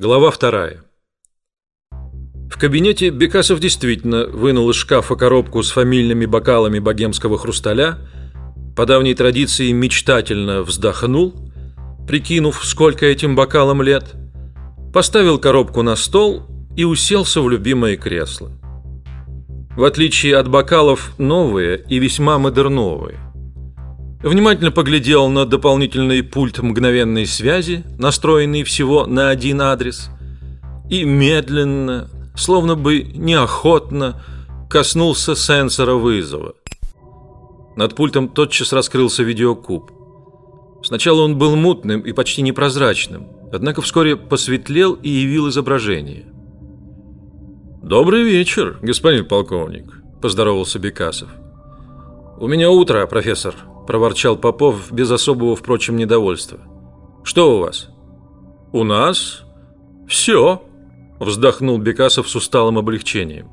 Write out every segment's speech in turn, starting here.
Глава вторая. В кабинете Бекасов действительно вынул из шкафа коробку с фамильными бокалами богемского хрусталя, по давней традиции мечтательно вздохнул, прикинув, сколько этим бокалам лет, поставил коробку на стол и уселся в любимое кресло. В отличие от бокалов, новые и весьма модерновые. Внимательно поглядел на дополнительный пульт мгновенной связи, настроенный всего на один адрес, и медленно, словно бы неохотно, коснулся сенсора вызова. Над пультом тотчас раскрылся видеокуб. Сначала он был мутным и почти непрозрачным, однако вскоре посветлел и явил изображение. «Добрый вечер, господин полковник», – поздоровался Бекасов. «У меня утро, профессор», проворчал Попов без особого, впрочем, недовольства. Что у вас? У нас все, вздохнул Бекасов с усталым облегчением.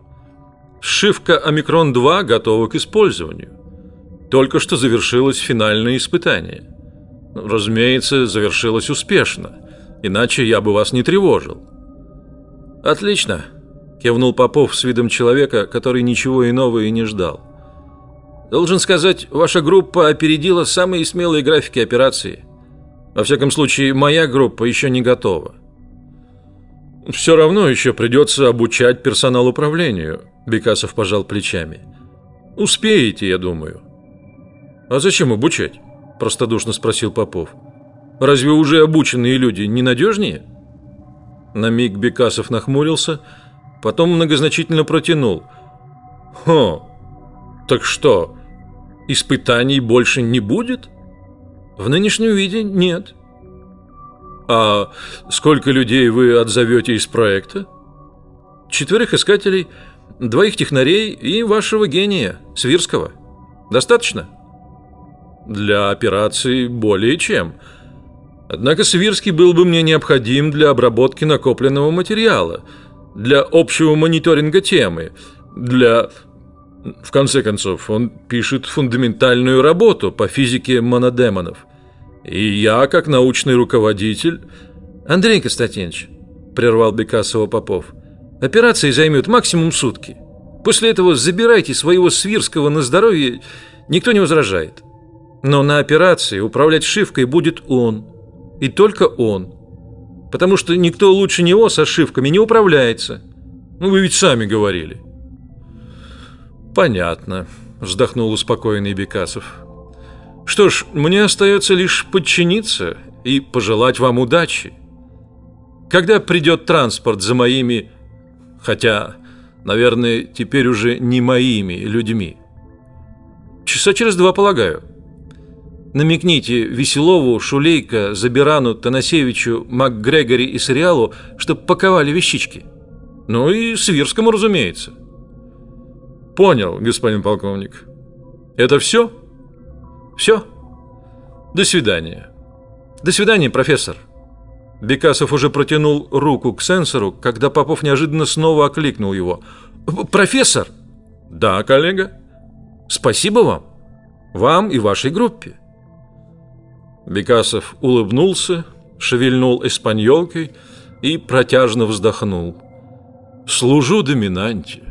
Сшивка Омикрон 2 готова к использованию. Только что завершилось финальное испытание. Разумеется, завершилось успешно, иначе я бы вас не тревожил. Отлично, кивнул Попов с видом человека, который ничего иного и не ждал. Должен сказать, ваша группа опередила самые смелые графики операции. Во всяком случае, моя группа еще не готова. Все равно еще придется обучать персонал управлению. Бекасов пожал плечами. Успеете, я думаю. А зачем обучать? Простодушно спросил Попов. Разве уже обученные люди не надежнее? На миг Бекасов нахмурился, потом многозначительно протянул. Хо, так что, испытаний больше не будет? В нынешнем виде нет. А сколько людей вы отзовете из проекта? Четверых искателей, двоих технарей и вашего гения, Свирского. Достаточно? Для операции более чем. Однако Свирский был бы мне необходим для обработки накопленного материала, для общего мониторинга темы, для в конце концов, он пишет фундаментальную работу по физике монодемонов. И я, как научный руководитель... Андрей Константинович, прервал Бекасова Попов, операция займет максимум сутки. После этого забирайте своего Свирского на здоровье, никто не возражает. Но на операции управлять шивкой будет он. И только он. Потому что никто лучше него со шивками не управляется. Ну, вы ведь сами говорили. Понятно, вздохнул успокоенный Бекасов. Что ж, мне остается лишь подчиниться и пожелать вам удачи. Когда придет транспорт за моими, хотя, наверное, теперь уже не моими людьми. Часа через два, полагаю. Намекните Веселову, Шулейко, Забирану, Танасевичу, МакГрегори и Сериалу, чтобы паковали вещички. Ну и Свирскому, разумеется. Понял, господин полковник. Это все? Все. До свидания. До свидания, профессор. Бекасов уже протянул руку к сенсору, когда Попов неожиданно снова окликнул его. Профессор. Да, коллега. Спасибо вам. Вам и вашей группе. Бекасов улыбнулся, шевельнул испаньолкой и протяжно вздохнул. Служу доминанте.